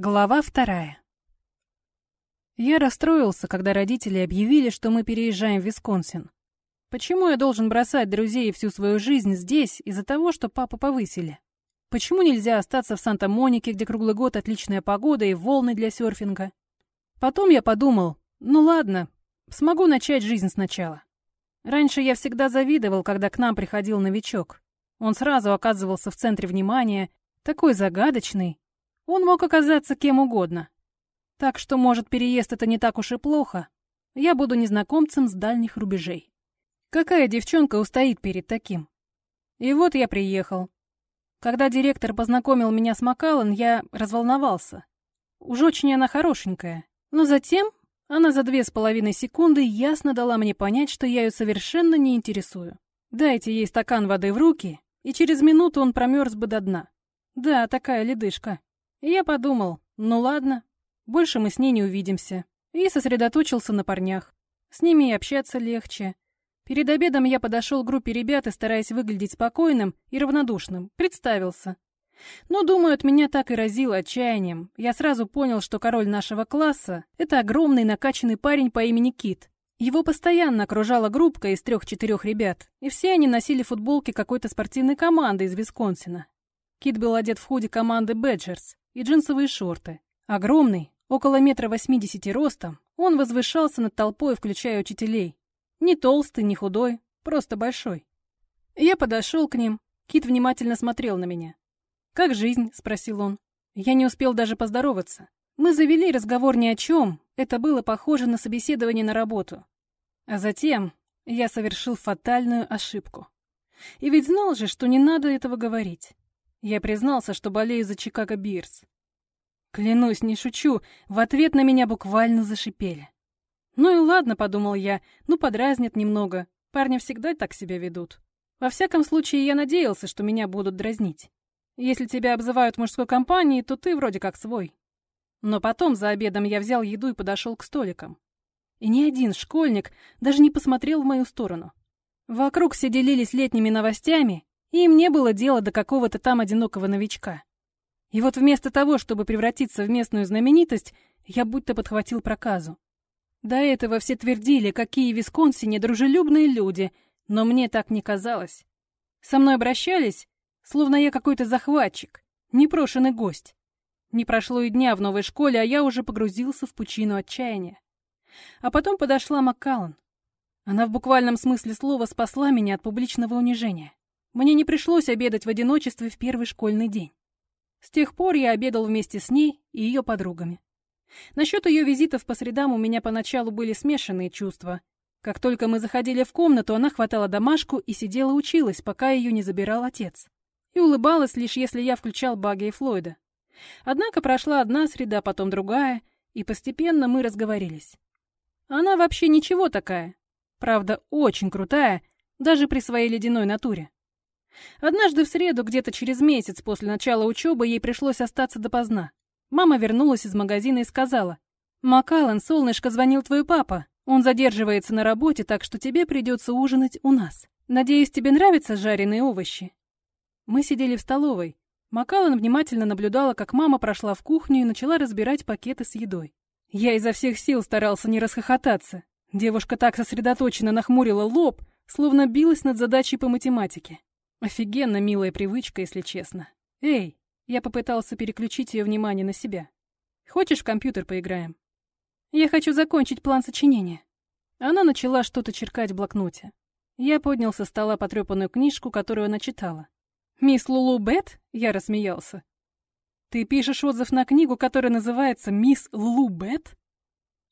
Глава вторая. Я расстроился, когда родители объявили, что мы переезжаем в Висконсин. Почему я должен бросать друзей и всю свою жизнь здесь из-за того, что папу повысили? Почему нельзя остаться в Санта-Монике, где круглый год отличная погода и волны для серфинга? Потом я подумал, ну ладно, смогу начать жизнь сначала. Раньше я всегда завидовал, когда к нам приходил новичок. Он сразу оказывался в центре внимания, такой загадочный, он мог оказаться кем угодно. Так что, может, переезд это не так уж и плохо. Я буду незнакомцем с дальних рубежей. Какая девчонка устоит перед таким? И вот я приехал. Когда директор познакомил меня с Макаллан, я разволновался. Уж очень она хорошенькая. Но затем она за две с половиной секунды ясно дала мне понять, что я ее совершенно не интересую. Дайте ей стакан воды в руки, и через минуту он промерз бы до дна. Да, такая ледышка. Я подумал, ну ладно, больше мы с ней не увидимся. И сосредоточился на парнях. С ними и общаться легче. Перед обедом я подошел к группе ребят и, стараясь выглядеть спокойным и равнодушным, представился. Но, думаю, от меня так и разило отчаянием. Я сразу понял, что король нашего класса — это огромный накачанный парень по имени Кит. Его постоянно окружала группка из трех-четырех ребят, и все они носили футболки какой-то спортивной команды из Висконсина. Кит был одет в худи команды Бэджерс, и джинсовые шорты. Огромный, около метра восьмидесяти ростом, он возвышался над толпой, включая учителей. Не толстый, не худой, просто большой. Я подошел к ним, Кит внимательно смотрел на меня. «Как жизнь?» — спросил он. Я не успел даже поздороваться. Мы завели разговор ни о чем, это было похоже на собеседование на работу. А затем я совершил фатальную ошибку. И ведь знал же, что не надо этого говорить. Я признался, что болею за Чикаго Бирс. Клянусь, не шучу, в ответ на меня буквально зашипели. Ну и ладно, подумал я, ну подразнят немного. Парни всегда так себя ведут. Во всяком случае, я надеялся, что меня будут дразнить. Если тебя обзывают в мужской компании, то ты вроде как свой. Но потом за обедом я взял еду и подошел к столикам. И ни один школьник даже не посмотрел в мою сторону. Вокруг все делились летними новостями, и им не было дела до какого-то там одинокого новичка. И вот вместо того, чтобы превратиться в местную знаменитость, я будто подхватил проказу. До этого все твердили, какие в Висконсине дружелюбные люди, но мне так не казалось. Со мной обращались, словно я какой-то захватчик, непрошенный гость. Не прошло и дня в новой школе, а я уже погрузился в пучину отчаяния. А потом подошла Маккаллан. Она в буквальном смысле слова спасла меня от публичного унижения. Мне не пришлось обедать в одиночестве в первый школьный день. С тех пор я обедал вместе с ней и ее подругами. Насчет ее визитов по средам у меня поначалу были смешанные чувства. Как только мы заходили в комнату, она хватала домашку и сидела училась, пока ее не забирал отец. И улыбалась лишь, если я включал Багги и Флойда. Однако прошла одна среда, потом другая, и постепенно мы разговорились. Она вообще ничего такая. Правда, очень крутая, даже при своей ледяной натуре. Однажды в среду, где-то через месяц после начала учебы, ей пришлось остаться допоздна. Мама вернулась из магазина и сказала, «Макалан, солнышко, звонил твой папа. Он задерживается на работе, так что тебе придется ужинать у нас. Надеюсь, тебе нравятся жареные овощи?» Мы сидели в столовой. Макалан внимательно наблюдала, как мама прошла в кухню и начала разбирать пакеты с едой. Я изо всех сил старался не расхохотаться. Девушка так сосредоточенно нахмурила лоб, словно билась над задачей по математике. Офигенно милая привычка, если честно. Эй, я попытался переключить ее внимание на себя. Хочешь в компьютер поиграем? Я хочу закончить план сочинения. Она начала что-то черкать в блокноте. Я поднял со стола потрепанную книжку, которую она читала. «Мисс Лулу Бет?» — я рассмеялся. «Ты пишешь отзыв на книгу, которая называется «Мисс Лулу Бет»?»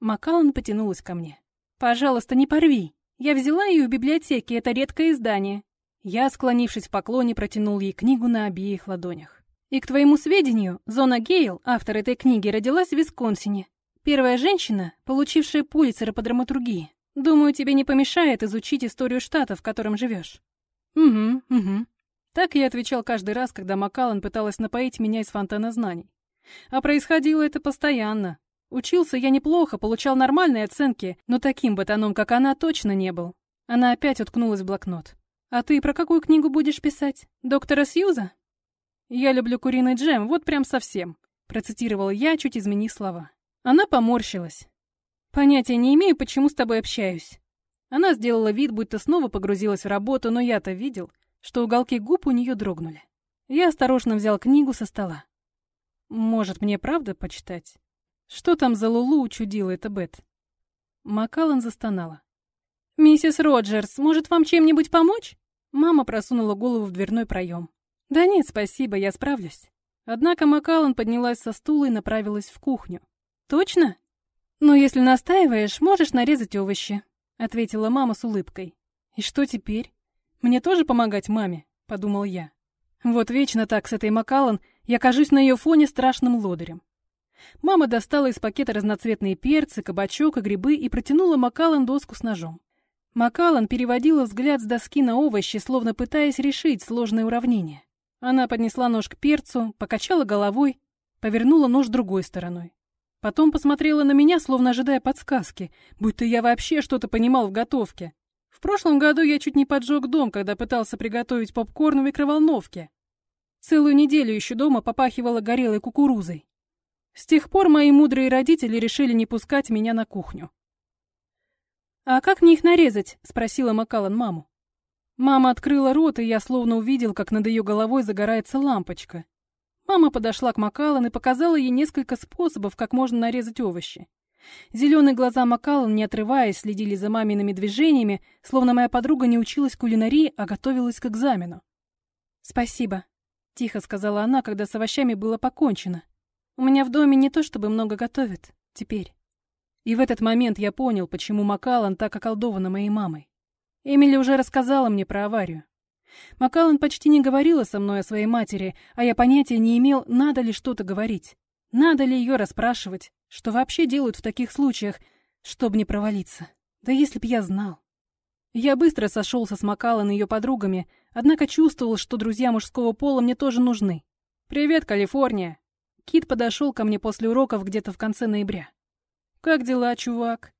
Макалан потянулась ко мне. «Пожалуйста, не порви. Я взяла ее в библиотеке, это редкое издание. Я, склонившись в поклоне, протянул ей книгу на обеих ладонях. И, к твоему сведению, Зона Гейл, автор этой книги, родилась в Висконсине. Первая женщина, получившая Пулитцера по драматургии. Думаю, тебе не помешает изучить историю штата, в котором живешь. Угу, угу. Так я отвечал каждый раз, когда Макалан пыталась напоить меня из фонтана знаний. А происходило это постоянно. Учился я неплохо, получал нормальные оценки, но таким ботаном, как она, точно не был. Она опять уткнулась в блокнот. «А ты про какую книгу будешь писать? Доктора Сьюза?» «Я люблю куриный джем, вот прям совсем. процитировала я, чуть изменив слова. Она поморщилась. Понятия не имею, почему с тобой общаюсь. Она сделала вид, будто снова погрузилась в работу, но я-то видел, что уголки губ у нее дрогнули. Я осторожно взял книгу со стола. Может, мне правда почитать? Что там за Лулу учудила эта Бет? Макалан застонала. «Миссис Роджерс, может, вам чем-нибудь помочь?» Мама просунула голову в дверной проем. «Да нет, спасибо, я справлюсь». Однако Макалан поднялась со стула и направилась в кухню. «Точно?» «Ну, если настаиваешь, можешь нарезать овощи», — ответила мама с улыбкой. «И что теперь? Мне тоже помогать маме?» — подумал я. Вот вечно так с этой Макалан я кажусь на ее фоне страшным лодырем. Мама достала из пакета разноцветные перцы, кабачок и грибы и протянула Макалан доску с ножом. Макалан переводила взгляд с доски на овощи, словно пытаясь решить сложное уравнение. Она поднесла нож к перцу, покачала головой, повернула нож другой стороной. Потом посмотрела на меня, словно ожидая подсказки, будто я вообще что-то понимал в готовке. В прошлом году я чуть не поджег дом, когда пытался приготовить попкорн в микроволновке. Целую неделю еще дома попахивала горелой кукурузой. С тех пор мои мудрые родители решили не пускать меня на кухню. «А как мне их нарезать?» — спросила Макалан маму. Мама открыла рот, и я словно увидел, как над ее головой загорается лампочка. Мама подошла к Макалан и показала ей несколько способов, как можно нарезать овощи. Зеленые глаза Макалан, не отрываясь, следили за мамиными движениями, словно моя подруга не училась кулинарии, а готовилась к экзамену. «Спасибо», — тихо сказала она, когда с овощами было покончено. «У меня в доме не то чтобы много готовят. Теперь». И в этот момент я понял, почему Макалан так околдована моей мамой. Эмили уже рассказала мне про аварию. Макалан почти не говорила со мной о своей матери, а я понятия не имел, надо ли что-то говорить. Надо ли ее расспрашивать, что вообще делают в таких случаях, чтобы не провалиться. Да если б я знал. Я быстро сошелся с Макалан и ее подругами, однако чувствовал, что друзья мужского пола мне тоже нужны. «Привет, Калифорния!» Кит подошел ко мне после уроков где-то в конце ноября. «Как дела, чувак?»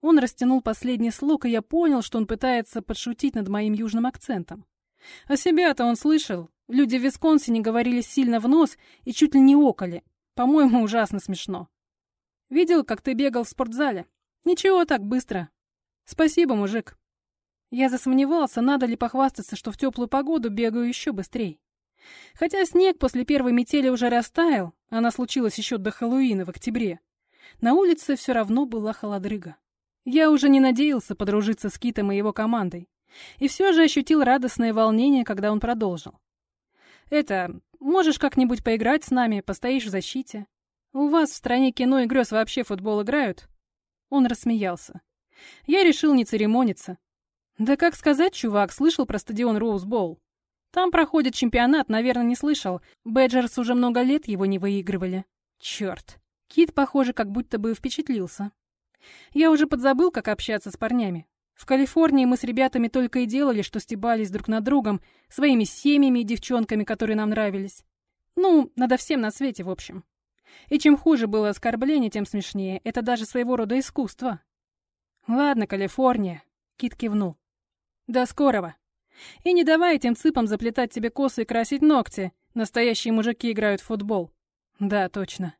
Он растянул последний слог, и я понял, что он пытается подшутить над моим южным акцентом. А себя-то он слышал. Люди в Висконсине говорили сильно в нос и чуть ли не околи. По-моему, ужасно смешно. Видел, как ты бегал в спортзале? Ничего так быстро. Спасибо, мужик. Я засомневался, надо ли похвастаться, что в теплую погоду бегаю еще быстрее. Хотя снег после первой метели уже растаял, она случилась еще до Хэллоуина в октябре. На улице все равно была холодрыга. Я уже не надеялся подружиться с Китом и его командой. И все же ощутил радостное волнение, когда он продолжил. «Это, можешь как-нибудь поиграть с нами, постоишь в защите? У вас в стране кино и грез вообще футбол играют?» Он рассмеялся. Я решил не церемониться. «Да как сказать, чувак, слышал про стадион Роузбоул? Там проходит чемпионат, наверное, не слышал. Бэджерс уже много лет его не выигрывали. Черт. Кит, похоже, как будто бы впечатлился. Я уже подзабыл, как общаться с парнями. В Калифорнии мы с ребятами только и делали, что стебались друг над другом, своими семьями и девчонками, которые нам нравились. Ну, надо всем на свете, в общем. И чем хуже было оскорбление, тем смешнее. Это даже своего рода искусство. Ладно, Калифорния, Кит кивнул. До скорого. И не давай этим цыпам заплетать тебе косы и красить ногти. Настоящие мужики играют в футбол. Да, точно.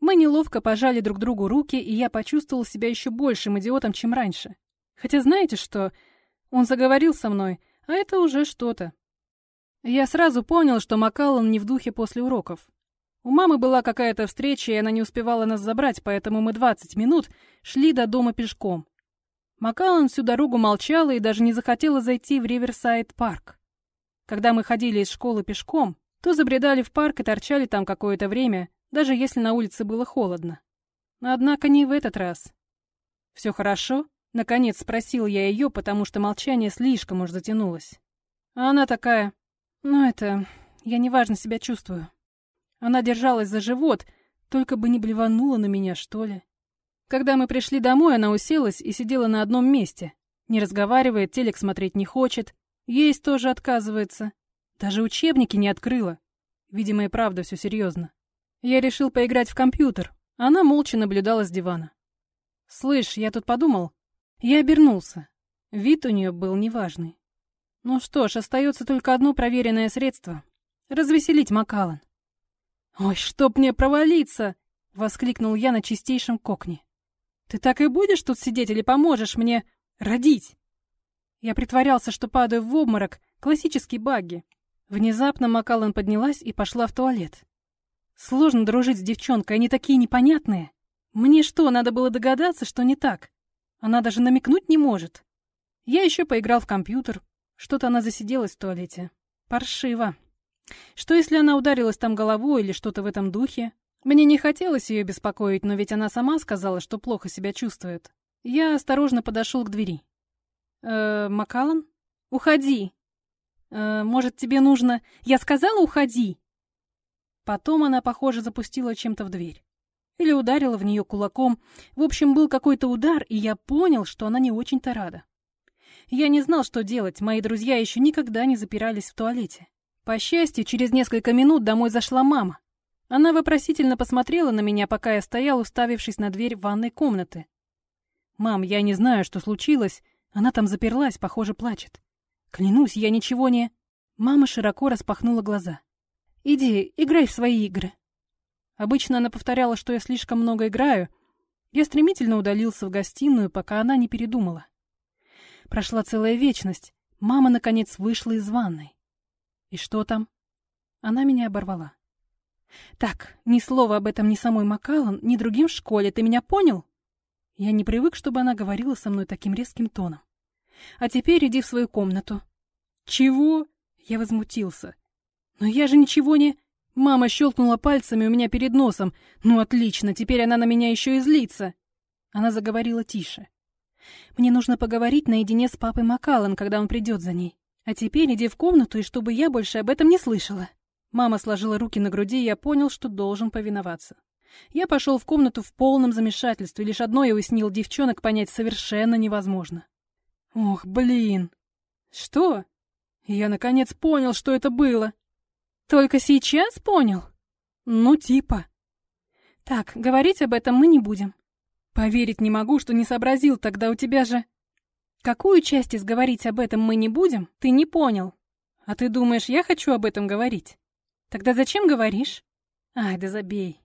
Мы неловко пожали друг другу руки, и я почувствовал себя еще большим идиотом, чем раньше. Хотя знаете что? Он заговорил со мной, а это уже что-то. Я сразу понял, что Макаллан не в духе после уроков. У мамы была какая-то встреча, и она не успевала нас забрать, поэтому мы 20 минут шли до дома пешком. Макаллан всю дорогу молчала и даже не захотела зайти в Риверсайд-парк. Когда мы ходили из школы пешком, то забредали в парк и торчали там какое-то время, даже если на улице было холодно. Однако не в этот раз. «Все хорошо?» — наконец спросил я ее, потому что молчание слишком уж затянулось. А она такая... «Ну это... я неважно себя чувствую». Она держалась за живот, только бы не блеванула на меня, что ли. Когда мы пришли домой, она уселась и сидела на одном месте. Не разговаривает, телек смотреть не хочет, есть тоже отказывается. Даже учебники не открыла. Видимо, и правда все серьезно. Я решил поиграть в компьютер. Она молча наблюдала с дивана. «Слышь, я тут подумал». Я обернулся. Вид у нее был неважный. Ну что ж, остается только одно проверенное средство — развеселить Макалан. «Ой, чтоб мне провалиться!» — воскликнул я на чистейшем кокне. «Ты так и будешь тут сидеть или поможешь мне родить?» Я притворялся, что падаю в обморок, классический багги. Внезапно Макалан поднялась и пошла в туалет. Сложно дружить с девчонкой, они такие непонятные. Мне что, надо было догадаться, что не так? Она даже намекнуть не может. Я еще поиграл в компьютер. Что-то она засиделась в туалете. Паршиво. Что, если она ударилась там головой или что-то в этом духе? Мне не хотелось ее беспокоить, но ведь она сама сказала, что плохо себя чувствует. Я осторожно подошел к двери. «Э, Макалан? Уходи!» «Э, может, тебе нужно... Я сказала, уходи!» Потом она, похоже, запустила чем-то в дверь. Или ударила в нее кулаком. В общем, был какой-то удар, и я понял, что она не очень-то рада. Я не знал, что делать, мои друзья еще никогда не запирались в туалете. По счастью, через несколько минут домой зашла мама. Она вопросительно посмотрела на меня, пока я стоял, уставившись на дверь ванной комнаты. «Мам, я не знаю, что случилось. Она там заперлась, похоже, плачет. Клянусь, я ничего не...» Мама широко распахнула глаза. «Иди, играй в свои игры». Обычно она повторяла, что я слишком много играю. Я стремительно удалился в гостиную, пока она не передумала. Прошла целая вечность. Мама, наконец, вышла из ванной. И что там? Она меня оборвала. Так, ни слова об этом ни самой Макалан, ни другим в школе, ты меня понял? Я не привык, чтобы она говорила со мной таким резким тоном. А теперь иди в свою комнату. Чего? Я возмутился. Но я же ничего не... Мама щелкнула пальцами у меня перед носом. Ну, отлично, теперь она на меня еще и злится. Она заговорила тише. Мне нужно поговорить наедине с папой Макалан, когда он придет за ней. А теперь иди в комнату, и чтобы я больше об этом не слышала. Мама сложила руки на груди, и я понял, что должен повиноваться. Я пошел в комнату в полном замешательстве, лишь одно я уяснил девчонок понять совершенно невозможно. Ох, блин. Что? Я наконец понял, что это было. Только сейчас понял? Ну, типа. Так, говорить об этом мы не будем. Поверить не могу, что не сообразил, тогда у тебя же... Какую часть из говорить об этом мы не будем, ты не понял. А ты думаешь, я хочу об этом говорить? Тогда зачем говоришь? Ай, да забей.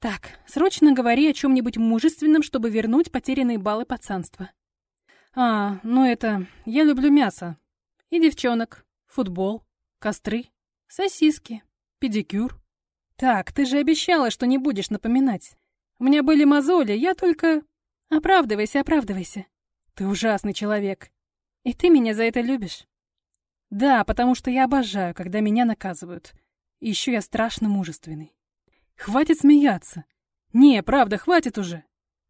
Так, срочно говори о чем-нибудь мужественном, чтобы вернуть потерянные баллы пацанства. А, ну это... Я люблю мясо. И девчонок. Футбол. Костры. Сосиски. Педикюр. Так, ты же обещала, что не будешь напоминать. У меня были мозоли, я только... Оправдывайся, оправдывайся. Ты ужасный человек. И ты меня за это любишь? Да, потому что я обожаю, когда меня наказывают. И еще я страшно мужественный. Хватит смеяться. Не, правда, хватит уже.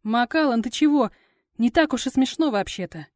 Макалан, ты чего? Не так уж и смешно вообще-то.